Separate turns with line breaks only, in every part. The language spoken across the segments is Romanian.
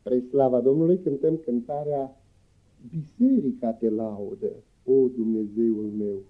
Spre slava Domnului cântăm cântarea Biserica te laudă, o Dumnezeul meu.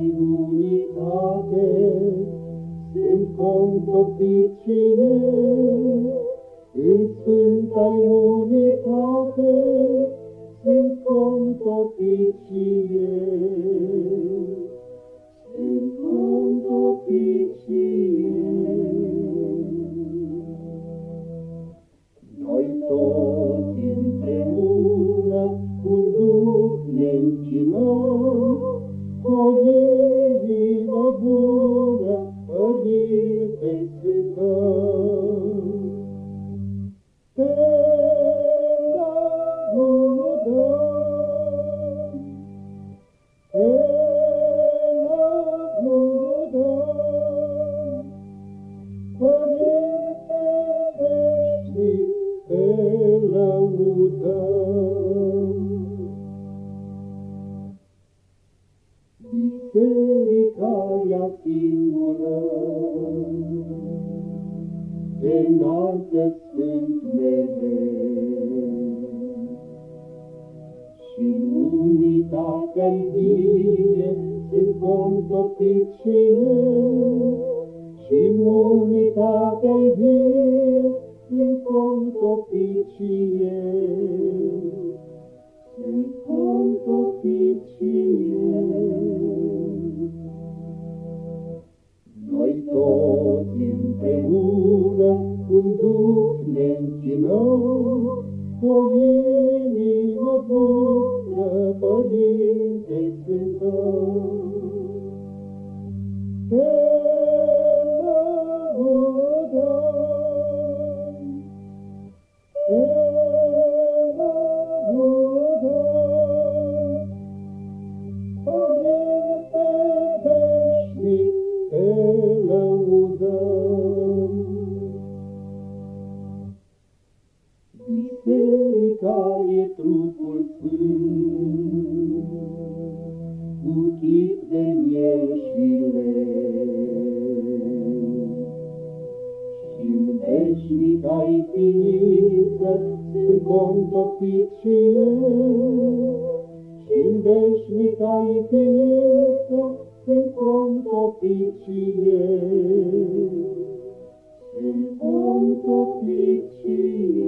Sfânta unitate sunt contopit și eu, în sfânta unitate sunt contopit și eu, sunt contopit și eu. toți împreună cu Duh ne închinăm, cu o inimă bună, Părinte Sfântăm. Te laudăm, te laudăm, Părinte veșnic, te lăudăm. Biserica ea singură, te înaltă sfânt mereu. Și în unitatea-i vie sunt contopit și eu, și în unitatea-i vie împreună cu Duh ne închinăm, cu o inimă bună, Părinte Sfântăm. Biserica e trupul sfânt, cu chip de miel și leu. Și-n veșnica-i ființă sunt contopit și eu, Și-n veșnica-i ființă sunt contopit și eu, Sunt contopit și eu.